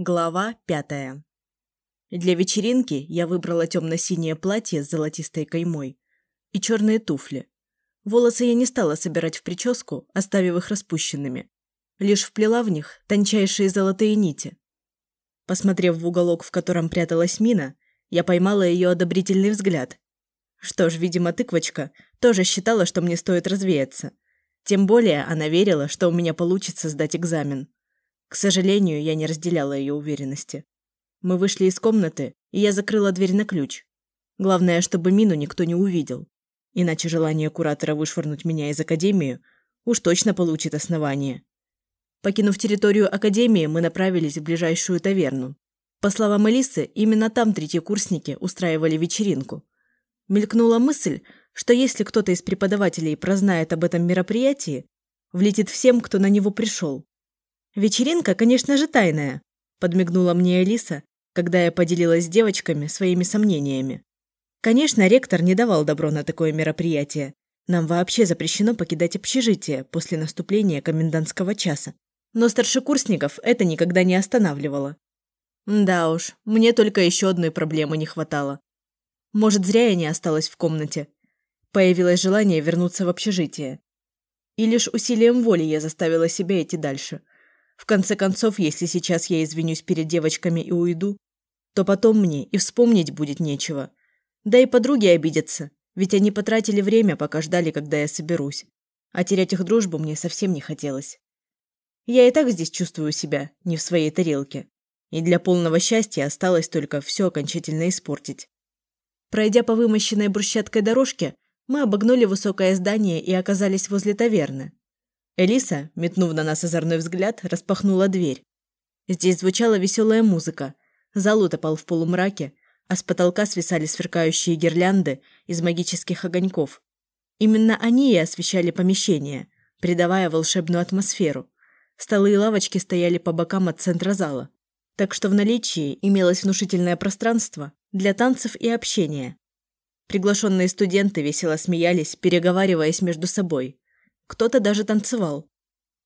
Глава пятая. Для вечеринки я выбрала темно-синее платье с золотистой каймой и черные туфли. Волосы я не стала собирать в прическу, оставив их распущенными. Лишь вплела в них тончайшие золотые нити. Посмотрев в уголок, в котором пряталась мина, я поймала ее одобрительный взгляд. Что ж, видимо, тыквочка тоже считала, что мне стоит развеяться. Тем более она верила, что у меня получится сдать экзамен. К сожалению, я не разделяла ее уверенности. Мы вышли из комнаты, и я закрыла дверь на ключ. Главное, чтобы Мину никто не увидел. Иначе желание куратора вышвырнуть меня из академии уж точно получит основание. Покинув территорию академии, мы направились в ближайшую таверну. По словам Элисы, именно там третьекурсники устраивали вечеринку. Мелькнула мысль, что если кто-то из преподавателей прознает об этом мероприятии, влетит всем, кто на него пришел. «Вечеринка, конечно же, тайная», – подмигнула мне Алиса, когда я поделилась с девочками своими сомнениями. Конечно, ректор не давал добро на такое мероприятие. Нам вообще запрещено покидать общежитие после наступления комендантского часа. Но старшекурсников это никогда не останавливало. Да уж, мне только еще одной проблемы не хватало. Может, зря я не осталась в комнате. Появилось желание вернуться в общежитие. И лишь усилием воли я заставила себя идти дальше – в конце концов, если сейчас я извинюсь перед девочками и уйду, то потом мне и вспомнить будет нечего. Да и подруги обидятся, ведь они потратили время, пока ждали, когда я соберусь. А терять их дружбу мне совсем не хотелось. Я и так здесь чувствую себя не в своей тарелке. И для полного счастья осталось только все окончательно испортить. Пройдя по вымощенной брусчаткой дорожке, мы обогнули высокое здание и оказались возле таверны. Элиса, метнув на нас озорной взгляд, распахнула дверь. Здесь звучала веселая музыка. Зал утопал в полумраке, а с потолка свисали сверкающие гирлянды из магических огоньков. Именно они и освещали помещение, придавая волшебную атмосферу. Столы и лавочки стояли по бокам от центра зала, так что в наличии имелось внушительное пространство для танцев и общения. Приглашенные студенты весело смеялись, переговариваясь между собой. Кто-то даже танцевал.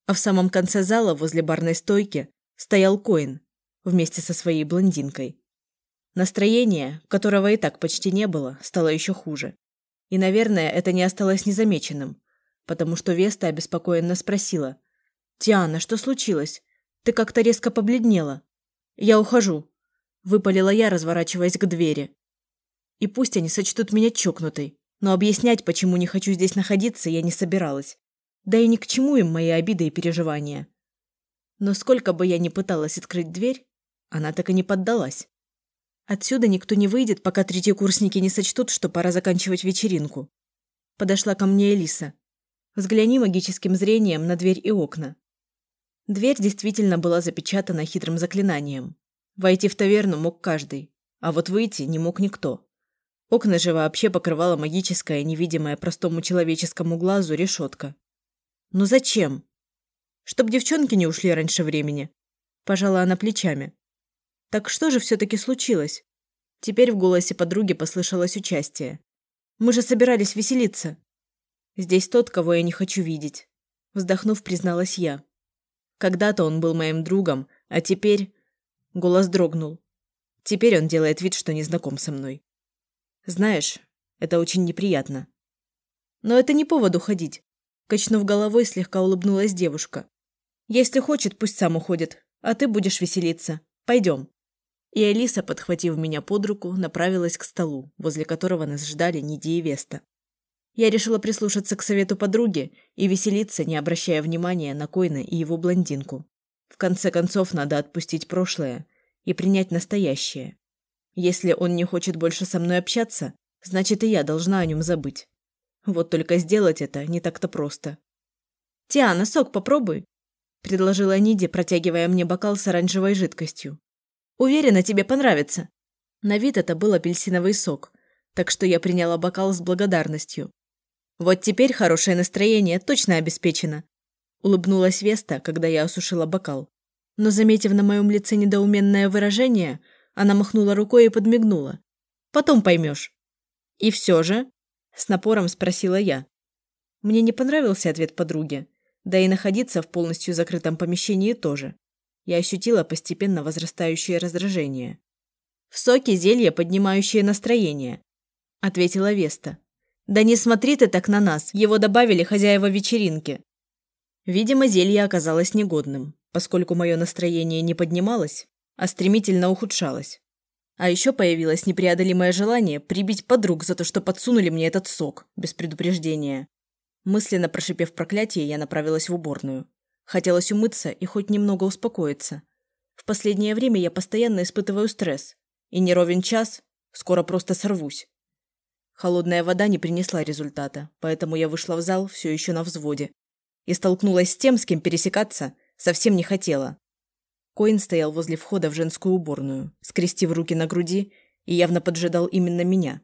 А в самом конце зала, возле барной стойки, стоял Коин вместе со своей блондинкой. Настроение, которого и так почти не было, стало еще хуже. И, наверное, это не осталось незамеченным, потому что Веста обеспокоенно спросила. «Тиана, что случилось? Ты как-то резко побледнела». «Я ухожу», – выпалила я, разворачиваясь к двери. И пусть они сочтут меня чокнутой, но объяснять, почему не хочу здесь находиться, я не собиралась. Да и ни к чему им мои обиды и переживания. Но сколько бы я ни пыталась открыть дверь, она так и не поддалась. Отсюда никто не выйдет, пока третьекурсники не сочтут, что пора заканчивать вечеринку. Подошла ко мне Элиса. Взгляни магическим зрением на дверь и окна. Дверь действительно была запечатана хитрым заклинанием. Войти в таверну мог каждый, а вот выйти не мог никто. Окна же вообще покрывала магическая, невидимая простому человеческому глазу решетка. «Ну зачем?» «Чтоб девчонки не ушли раньше времени», – пожала она плечами. «Так что же все-таки случилось?» Теперь в голосе подруги послышалось участие. «Мы же собирались веселиться». «Здесь тот, кого я не хочу видеть», – вздохнув, призналась я. «Когда-то он был моим другом, а теперь...» Голос дрогнул. Теперь он делает вид, что не знаком со мной. Знаешь, это очень неприятно. Но это не повод уходить. Качнув головой, слегка улыбнулась девушка. «Если хочет, пусть сам уходит, а ты будешь веселиться. Пойдем». И Алиса, подхватив меня под руку, направилась к столу, возле которого нас ждали Ниди и Веста. Я решила прислушаться к совету подруги и веселиться, не обращая внимания на Койна и его блондинку. В конце концов, надо отпустить прошлое и принять настоящее. Если он не хочет больше со мной общаться, значит и я должна о нем забыть. Вот только сделать это не так-то просто. «Тиана, сок попробуй», – предложила Ниди, протягивая мне бокал с оранжевой жидкостью. «Уверена, тебе понравится». На вид это был апельсиновый сок, так что я приняла бокал с благодарностью. «Вот теперь хорошее настроение точно обеспечено», – улыбнулась Веста, когда я осушила бокал. Но, заметив на моем лице недоуменное выражение, она махнула рукой и подмигнула. «Потом поймешь». «И все же», с напором спросила я. Мне не понравился ответ подруги, да и находиться в полностью закрытом помещении тоже. я ощутила постепенно возрастающее раздражение. «В соке зелье, поднимающее настроение», – ответила Веста. «Да не смотри ты так на нас, его добавили хозяева вечеринки». Видимо, зелье оказалось негодным, поскольку мое настроение не поднималось, а стремительно ухудшалось. А еще появилось непреодолимое желание прибить подруг за то, что подсунули мне этот сок, без предупреждения. Мысленно прошипев проклятие, я направилась в уборную. Хотелось умыться и хоть немного успокоиться. В последнее время я постоянно испытываю стресс. И не ровен час, скоро просто сорвусь. Холодная вода не принесла результата, поэтому я вышла в зал все еще на взводе. И столкнулась с тем, с кем пересекаться совсем не хотела. Коин стоял возле входа в женскую уборную, скрестив руки на груди и явно поджидал именно меня.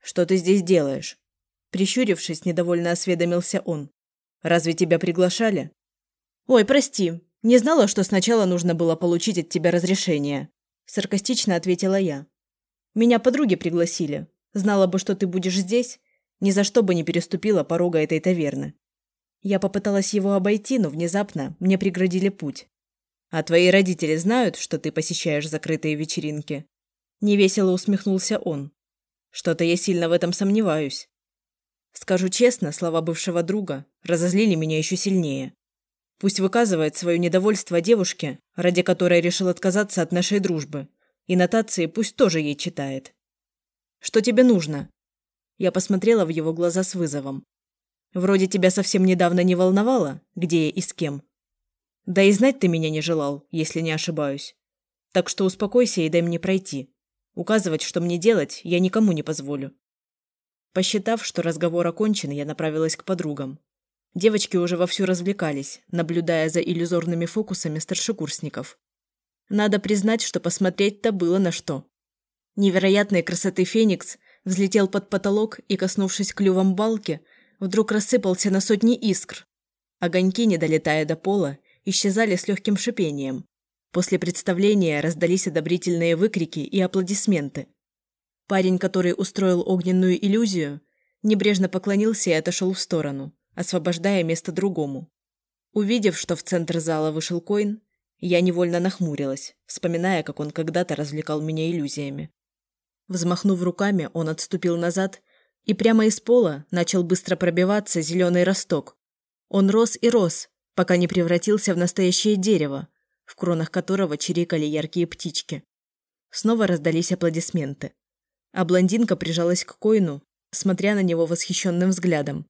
«Что ты здесь делаешь?» Прищурившись, недовольно осведомился он. «Разве тебя приглашали?» «Ой, прости. Не знала, что сначала нужно было получить от тебя разрешение», саркастично ответила я. «Меня подруги пригласили. Знала бы, что ты будешь здесь, ни за что бы не переступила порога этой таверны». Я попыталась его обойти, но внезапно мне преградили путь. А твои родители знают, что ты посещаешь закрытые вечеринки? Невесело усмехнулся он. Что-то я сильно в этом сомневаюсь. Скажу честно, слова бывшего друга разозлили меня еще сильнее. Пусть выказывает свое недовольство девушке, ради которой решил отказаться от нашей дружбы. И нотации пусть тоже ей читает. Что тебе нужно? Я посмотрела в его глаза с вызовом. Вроде тебя совсем недавно не волновало, где я и с кем. Да и знать ты меня не желал, если не ошибаюсь. Так что успокойся и дай мне пройти. Указывать, что мне делать, я никому не позволю. Посчитав, что разговор окончен, я направилась к подругам. Девочки уже вовсю развлекались, наблюдая за иллюзорными фокусами старшекурсников. Надо признать, что посмотреть-то было на что. Невероятной красоты Феникс взлетел под потолок и, коснувшись клювом балки, вдруг рассыпался на сотни искр. Огоньки, не долетая до пола, исчезали с легким шипением. После представления раздались одобрительные выкрики и аплодисменты. Парень, который устроил огненную иллюзию, небрежно поклонился и отошел в сторону, освобождая место другому. Увидев, что в центр зала вышел Коин, я невольно нахмурилась, вспоминая, как он когда-то развлекал меня иллюзиями. Взмахнув руками, он отступил назад, и прямо из пола начал быстро пробиваться зеленый росток. Он рос и рос, пока не превратился в настоящее дерево, в кронах которого чирикали яркие птички. Снова раздались аплодисменты. А блондинка прижалась к Коину, смотря на него восхищенным взглядом.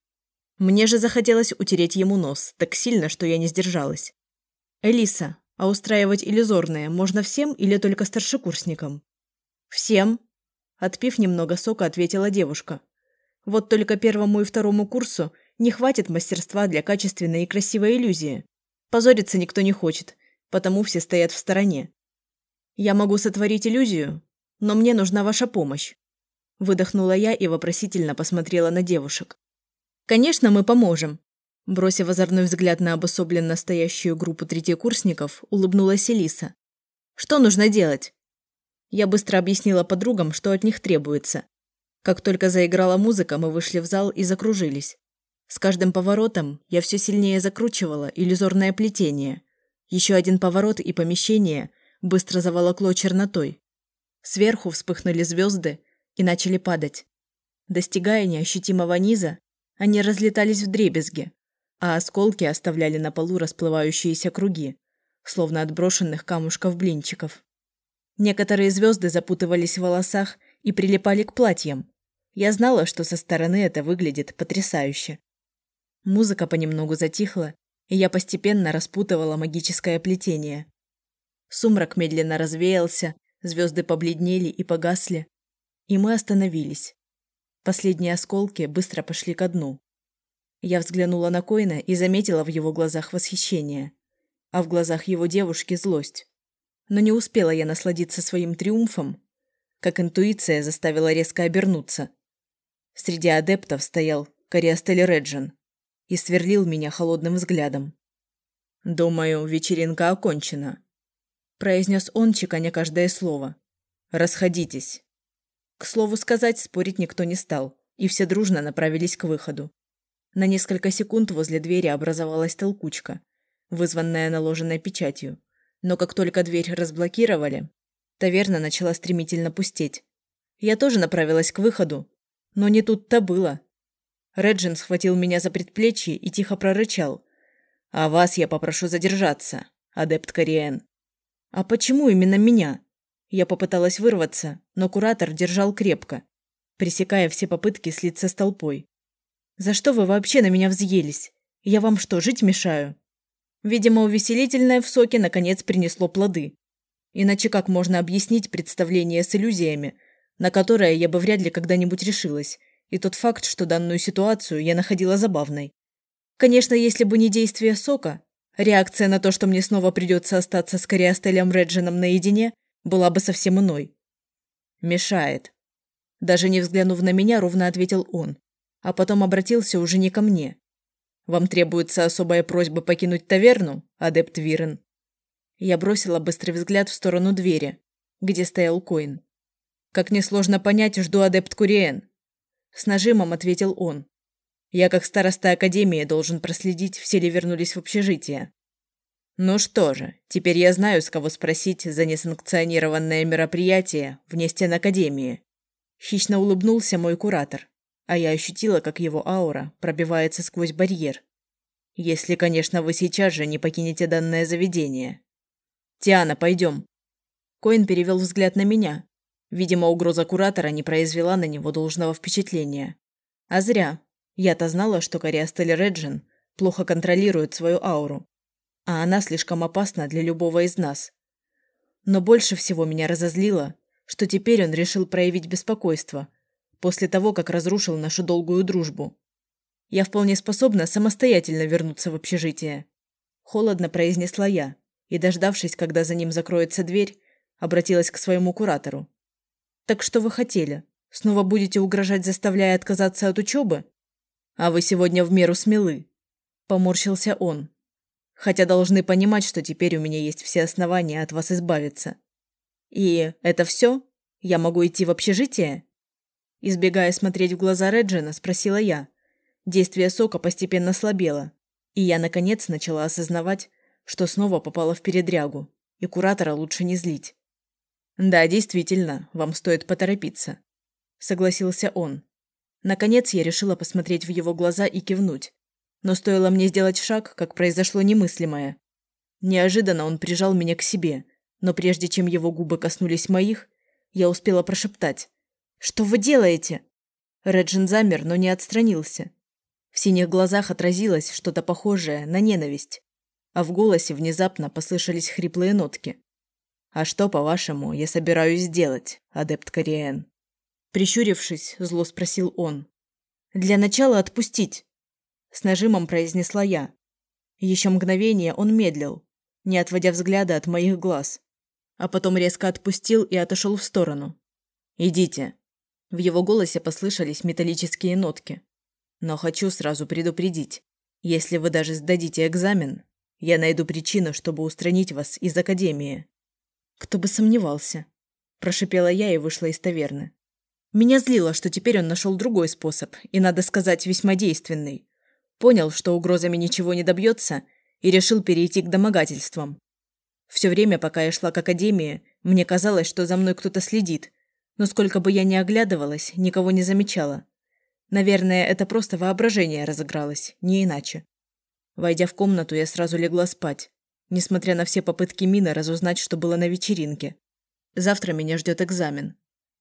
Мне же захотелось утереть ему нос, так сильно, что я не сдержалась. «Элиса, а устраивать иллюзорные можно всем или только старшекурсникам?» «Всем», – отпив немного сока, ответила девушка. «Вот только первому и второму курсу не хватит мастерства для качественной и красивой иллюзии. Позориться никто не хочет, потому все стоят в стороне. Я могу сотворить иллюзию, но мне нужна ваша помощь. Выдохнула я и вопросительно посмотрела на девушек. Конечно, мы поможем. Бросив озорной взгляд на обособленно стоящую группу третьекурсников, улыбнулась Элиса. Что нужно делать? Я быстро объяснила подругам, что от них требуется. Как только заиграла музыка, мы вышли в зал и закружились. С каждым поворотом я все сильнее закручивала иллюзорное плетение. Еще один поворот и помещение быстро заволокло чернотой. Сверху вспыхнули звезды и начали падать. Достигая неощутимого низа, они разлетались в дребезги, а осколки оставляли на полу расплывающиеся круги, словно от брошенных камушков-блинчиков. Некоторые звезды запутывались в волосах и прилипали к платьям. Я знала, что со стороны это выглядит потрясающе. Музыка понемногу затихла, и я постепенно распутывала магическое плетение. Сумрак медленно развеялся, звезды побледнели и погасли, и мы остановились. Последние осколки быстро пошли ко дну. Я взглянула на Коина и заметила в его глазах восхищение, а в глазах его девушки злость. Но не успела я насладиться своим триумфом, как интуиция заставила резко обернуться. Среди адептов стоял Кориастель Реджин и сверлил меня холодным взглядом. «Думаю, вечеринка окончена», – произнес он, чеканя каждое слово. «Расходитесь». К слову сказать, спорить никто не стал, и все дружно направились к выходу. На несколько секунд возле двери образовалась толкучка, вызванная наложенной печатью, Но как только дверь разблокировали, таверна начала стремительно пустеть. Я тоже направилась к выходу, но не тут-то было. Реджин схватил меня за предплечье и тихо прорычал. «А вас я попрошу задержаться, адепт Кориэн». «А почему именно меня?» Я попыталась вырваться, но куратор держал крепко, пресекая все попытки слиться с толпой. «За что вы вообще на меня взъелись? Я вам что, жить мешаю?» Видимо, увеселительное в соке наконец принесло плоды. Иначе как можно объяснить представление с иллюзиями, на которое я бы вряд ли когда-нибудь решилась, и тот факт, что данную ситуацию я находила забавной. Конечно, если бы не действие сока, реакция на то, что мне снова придется остаться с Кориастелем Реджином наедине, была бы совсем иной. «Мешает». Даже не взглянув на меня, ровно ответил он, а потом обратился уже не ко мне. «Вам требуется особая просьба покинуть таверну, адепт Вирен?» Я бросила быстрый взгляд в сторону двери, где стоял Коин. «Как несложно понять, жду адепт Куриен. С нажимом ответил он. Я, как староста Академии, должен проследить, все ли вернулись в общежитие. Ну что же, теперь я знаю, с кого спросить за несанкционированное мероприятие вне стен Академии. Хищно улыбнулся мой куратор, а я ощутила, как его аура пробивается сквозь барьер. Если, конечно, вы сейчас же не покинете данное заведение. Тиана, пойдем. Коин перевел взгляд на меня, Видимо, угроза куратора не произвела на него должного впечатления. А зря. Я-то знала, что Кориастель Реджин плохо контролирует свою ауру. А она слишком опасна для любого из нас. Но больше всего меня разозлило, что теперь он решил проявить беспокойство после того, как разрушил нашу долгую дружбу. Я вполне способна самостоятельно вернуться в общежитие. Холодно произнесла я и, дождавшись, когда за ним закроется дверь, обратилась к своему куратору. Так что вы хотели? Снова будете угрожать, заставляя отказаться от учебы? А вы сегодня в меру смелы. Поморщился он. Хотя должны понимать, что теперь у меня есть все основания от вас избавиться. И это все? Я могу идти в общежитие? Избегая смотреть в глаза Реджина, спросила я. Действие сока постепенно слабело, и я, наконец, начала осознавать, что снова попала в передрягу, и куратора лучше не злить. «Да, действительно, вам стоит поторопиться», – согласился он. Наконец я решила посмотреть в его глаза и кивнуть. Но стоило мне сделать шаг, как произошло немыслимое. Неожиданно он прижал меня к себе, но прежде чем его губы коснулись моих, я успела прошептать. «Что вы делаете?» Реджин замер, но не отстранился. В синих глазах отразилось что-то похожее на ненависть, а в голосе внезапно послышались хриплые нотки. «А что, по-вашему, я собираюсь сделать, адепт Кориэн?» Прищурившись, зло спросил он. «Для начала отпустить!» С нажимом произнесла я. Еще мгновение он медлил, не отводя взгляда от моих глаз. А потом резко отпустил и отошел в сторону. «Идите!» В его голосе послышались металлические нотки. «Но хочу сразу предупредить. Если вы даже сдадите экзамен, я найду причину, чтобы устранить вас из Академии. «Кто бы сомневался», – прошипела я и вышла из таверны. Меня злило, что теперь он нашел другой способ, и, надо сказать, весьма действенный. Понял, что угрозами ничего не добьется, и решил перейти к домогательствам. Все время, пока я шла к академии, мне казалось, что за мной кто-то следит, но сколько бы я ни оглядывалась, никого не замечала. Наверное, это просто воображение разыгралось, не иначе. Войдя в комнату, я сразу легла спать несмотря на все попытки Мины разузнать, что было на вечеринке. Завтра меня ждет экзамен.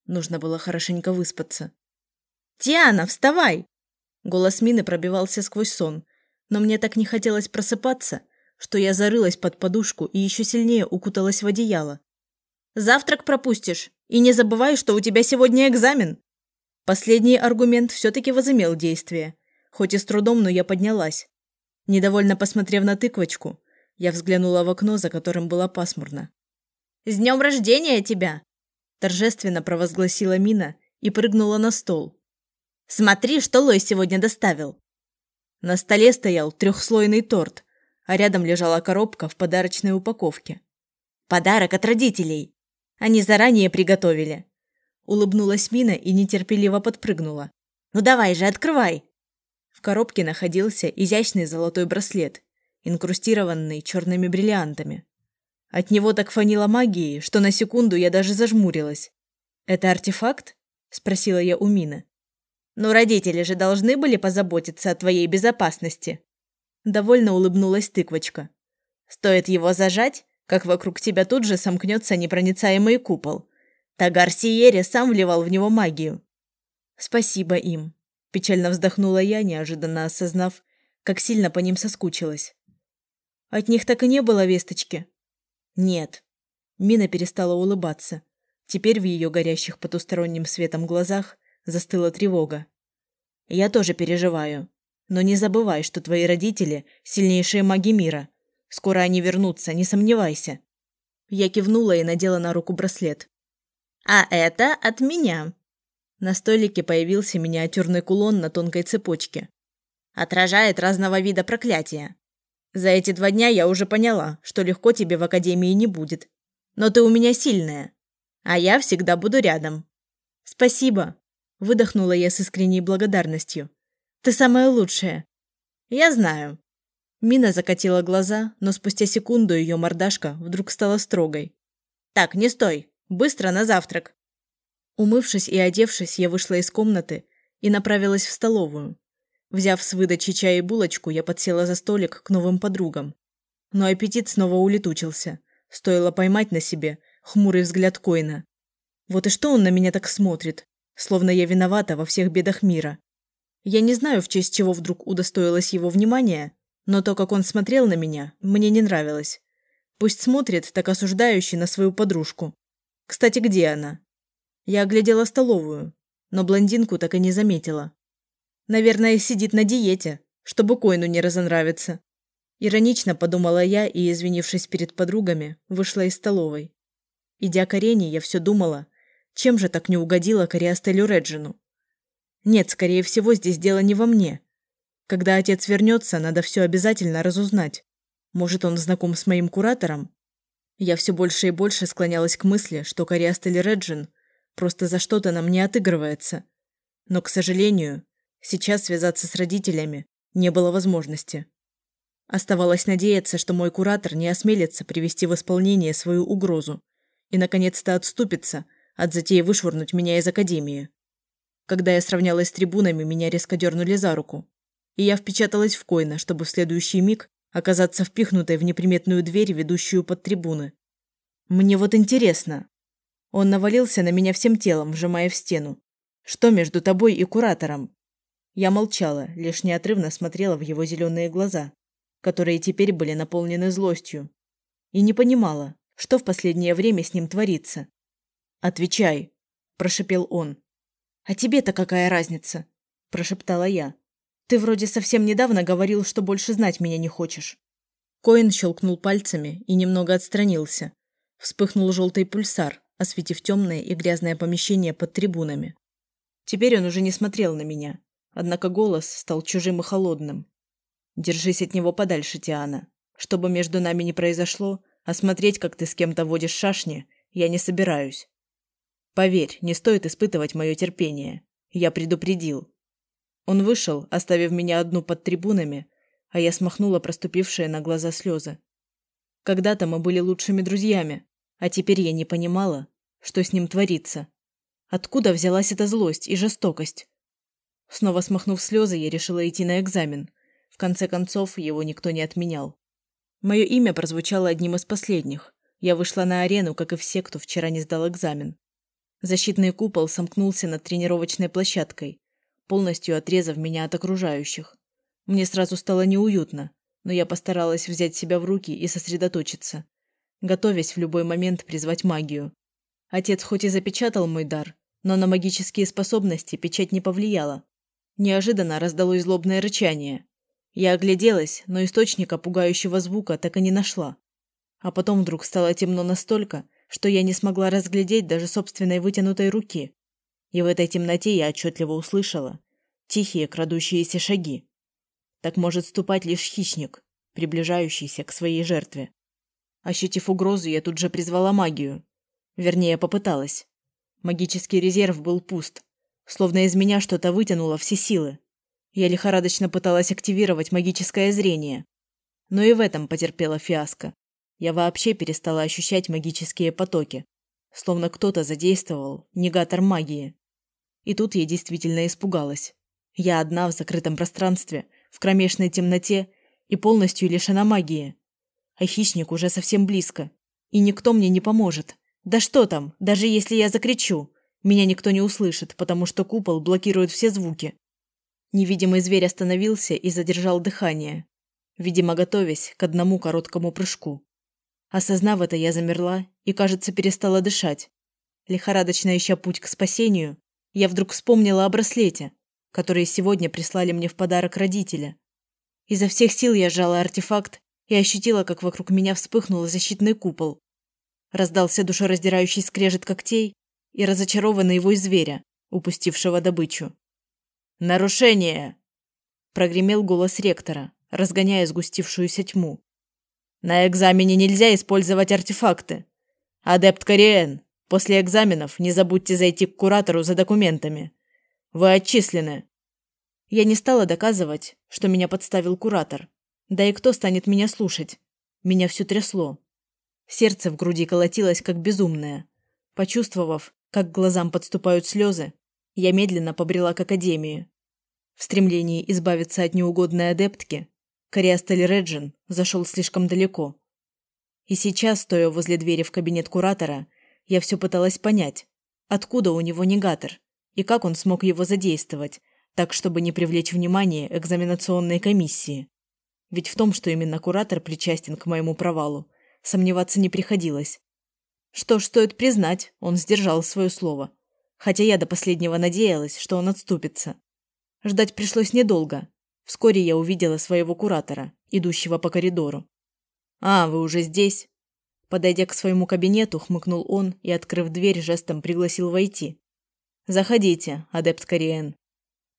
Нужно было хорошенько выспаться. «Тиана, вставай!» Голос Мины пробивался сквозь сон, но мне так не хотелось просыпаться, что я зарылась под подушку и еще сильнее укуталась в одеяло. «Завтрак пропустишь, и не забывай, что у тебя сегодня экзамен!» Последний аргумент все-таки возымел действие, хоть и с трудом, но я поднялась. Недовольно посмотрев на тыквочку, я взглянула в окно, за которым было пасмурно. «С днем рождения тебя!» Торжественно провозгласила Мина и прыгнула на стол. «Смотри, что Лой сегодня доставил!» На столе стоял трехслойный торт, а рядом лежала коробка в подарочной упаковке. «Подарок от родителей! Они заранее приготовили!» Улыбнулась Мина и нетерпеливо подпрыгнула. «Ну давай же, открывай!» В коробке находился изящный золотой браслет инкрустированный черными бриллиантами. От него так фанило магией, что на секунду я даже зажмурилась. «Это артефакт?» – спросила я у Мины. «Но родители же должны были позаботиться о твоей безопасности». Довольно улыбнулась тыквочка. «Стоит его зажать, как вокруг тебя тут же сомкнется непроницаемый купол. Тагар Сиери сам вливал в него магию». «Спасибо им», – печально вздохнула я, неожиданно осознав, как сильно по ним соскучилась. «От них так и не было весточки?» «Нет». Мина перестала улыбаться. Теперь в ее горящих потусторонним светом глазах застыла тревога. «Я тоже переживаю. Но не забывай, что твои родители – сильнейшие маги мира. Скоро они вернутся, не сомневайся». Я кивнула и надела на руку браслет. «А это от меня». На столике появился миниатюрный кулон на тонкой цепочке. Отражает разного вида проклятия. За эти два дня я уже поняла, что легко тебе в академии не будет. Но ты у меня сильная, а я всегда буду рядом. Спасибо, выдохнула я с искренней благодарностью. Ты самая лучшая. Я знаю. Мина закатила глаза, но спустя секунду ее мордашка вдруг стала строгой. Так, не стой. Быстро на завтрак. Умывшись и одевшись, я вышла из комнаты и направилась в столовую. Взяв с выдачи чая и булочку, я подсела за столик к новым подругам. Но аппетит снова улетучился. Стоило поймать на себе хмурый взгляд Коина. Вот и что он на меня так смотрит, словно я виновата во всех бедах мира. Я не знаю, в честь чего вдруг удостоилась его внимания, но то, как он смотрел на меня, мне не нравилось. Пусть смотрит так осуждающе на свою подружку. Кстати, где она? Я оглядела столовую, но блондинку так и не заметила. Наверное, сидит на диете, чтобы Койну не разонравиться. Иронично подумала я и, извинившись перед подругами, вышла из столовой. Идя к арене, я все думала, чем же так не угодила Кориастелю Реджину. Нет, скорее всего, здесь дело не во мне. Когда отец вернется, надо все обязательно разузнать. Может, он знаком с моим куратором? Я все больше и больше склонялась к мысли, что Кориастель Реджин просто за что-то нам не отыгрывается. Но, к сожалению, Сейчас связаться с родителями не было возможности. Оставалось надеяться, что мой куратор не осмелится привести в исполнение свою угрозу и, наконец-то, отступится от затеи вышвырнуть меня из академии. Когда я сравнялась с трибунами, меня резко дернули за руку, и я впечаталась в Койна, чтобы в следующий миг оказаться впихнутой в неприметную дверь, ведущую под трибуны. Мне вот интересно. Он навалился на меня всем телом, вжимая в стену. Что между тобой и куратором? Я молчала, лишь неотрывно смотрела в его зеленые глаза, которые теперь были наполнены злостью, и не понимала, что в последнее время с ним творится. «Отвечай!» – прошипел он. «А тебе-то какая разница?» – прошептала я. «Ты вроде совсем недавно говорил, что больше знать меня не хочешь». Коин щелкнул пальцами и немного отстранился. Вспыхнул желтый пульсар, осветив темное и грязное помещение под трибунами. Теперь он уже не смотрел на меня, Однако голос стал чужим и холодным. «Держись от него подальше, Тиана. Что бы между нами ни произошло, осмотреть, как ты с кем-то водишь шашни, я не собираюсь. Поверь, не стоит испытывать мое терпение. Я предупредил». Он вышел, оставив меня одну под трибунами, а я смахнула проступившие на глаза слезы. Когда-то мы были лучшими друзьями, а теперь я не понимала, что с ним творится. Откуда взялась эта злость и жестокость? Снова смахнув слезы, я решила идти на экзамен. В конце концов, его никто не отменял. Мое имя прозвучало одним из последних. Я вышла на арену, как и все, кто вчера не сдал экзамен. Защитный купол сомкнулся над тренировочной площадкой, полностью отрезав меня от окружающих. Мне сразу стало неуютно, но я постаралась взять себя в руки и сосредоточиться, готовясь в любой момент призвать магию. Отец хоть и запечатал мой дар, но на магические способности печать не повлияла. Неожиданно раздалось злобное рычание. Я огляделась, но источника пугающего звука так и не нашла. А потом вдруг стало темно настолько, что я не смогла разглядеть даже собственной вытянутой руки. И в этой темноте я отчетливо услышала тихие крадущиеся шаги. Так может ступать лишь хищник, приближающийся к своей жертве. Ощутив угрозу, я тут же призвала магию. Вернее, попыталась. Магический резерв был пуст, Словно из меня что-то вытянуло все силы. Я лихорадочно пыталась активировать магическое зрение. Но и в этом потерпела фиаско. я вообще перестала ощущать магические потоки, словно кто-то задействовал негатор магии. И тут я действительно испугалась. Я одна в закрытом пространстве, в кромешной темноте и полностью лишена магии. А хищник уже совсем близко, и никто мне не поможет. Да что там, даже если я закричу, меня никто не услышит, потому что купол блокирует все звуки. Невидимый зверь остановился и задержал дыхание, видимо, готовясь к одному короткому прыжку. Осознав это, я замерла и, кажется, перестала дышать. Лихорадочно ища путь к спасению, я вдруг вспомнила о браслете, который сегодня прислали мне в подарок родители. Изо всех сил я сжала артефакт и ощутила, как вокруг меня вспыхнул защитный купол. Раздался душераздирающий скрежет когтей и разочарованный вой зверя, упустившего добычу. «Нарушение!» – прогремел голос ректора, разгоняя сгустившуюся тьму. «На экзамене нельзя использовать артефакты. Адепт Кориен, после экзаменов не забудьте зайти к куратору за документами. Вы отчислены». Я не стала доказывать, что меня подставил куратор. Да и кто станет меня слушать? Меня все трясло. Сердце в груди колотилось, как безумное. Почувствовав, как к глазам подступают слезы, я медленно побрела к академии. В стремлении избавиться от неугодной адептки, Кориастель Реджин зашел слишком далеко. И сейчас, стоя возле двери в кабинет куратора, я все пыталась понять, откуда у него негатор и как он смог его задействовать, так, чтобы не привлечь внимание экзаменационной комиссии. Ведь в том, что именно куратор причастен к моему провалу, сомневаться не приходилось. Что ж, стоит признать, он сдержал свое слово хотя я до последнего надеялась, что он отступится. Ждать пришлось недолго. Вскоре я увидела своего куратора, идущего по коридору. «А, вы уже здесь?» Подойдя к своему кабинету, хмыкнул он и, открыв дверь, жестом пригласил войти. «Заходите, адепт Кориен».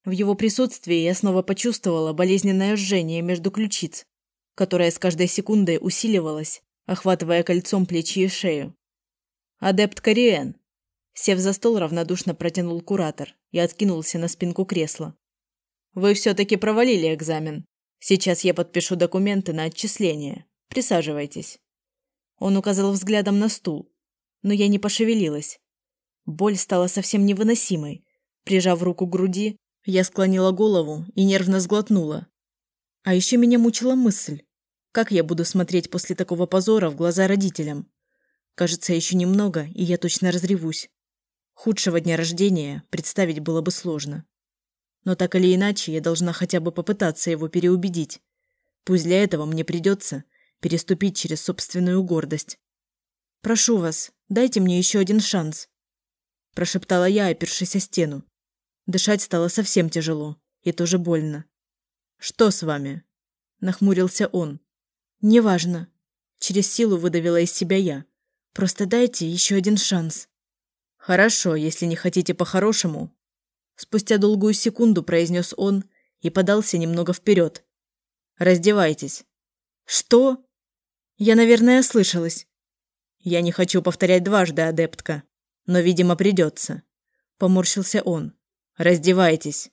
В его присутствии я снова почувствовала болезненное жжение между ключиц, которое с каждой секундой усиливалось, охватывая кольцом плечи и шею. «Адепт Кориен, Сев за стол, равнодушно протянул куратор и откинулся на спинку кресла. «Вы все-таки провалили экзамен. Сейчас я подпишу документы на отчисление. Присаживайтесь». Он указал взглядом на стул, но я не пошевелилась. Боль стала совсем невыносимой. Прижав руку к груди, я склонила голову и нервно сглотнула. А еще меня мучила мысль, как я буду смотреть после такого позора в глаза родителям. Кажется, еще немного, и я точно разревусь. Худшего дня рождения представить было бы сложно. Но так или иначе, я должна хотя бы попытаться его переубедить. Пусть для этого мне придется переступить через собственную гордость. «Прошу вас, дайте мне еще один шанс», – прошептала я, опершись о стену. Дышать стало совсем тяжело и тоже больно. «Что с вами?» – нахмурился он. «Неважно». Через силу выдавила из себя я. «Просто дайте еще один шанс». «Хорошо, если не хотите по-хорошему». Спустя долгую секунду произнес он и подался немного вперед. «Раздевайтесь». «Что?» Я, наверное, ослышалась. «Я не хочу повторять дважды, адептка, но, видимо, придется». Поморщился он. «Раздевайтесь».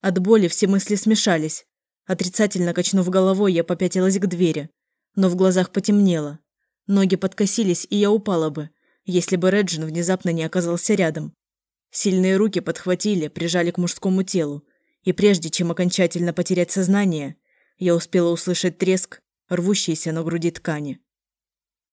От боли все мысли смешались. Отрицательно качнув головой, я попятилась к двери, но в глазах потемнело. Ноги подкосились, и я упала бы, если бы Реджин внезапно не оказался рядом. Сильные руки подхватили, прижали к мужскому телу, и прежде чем окончательно потерять сознание, я успела услышать треск, рвущейся на груди ткани.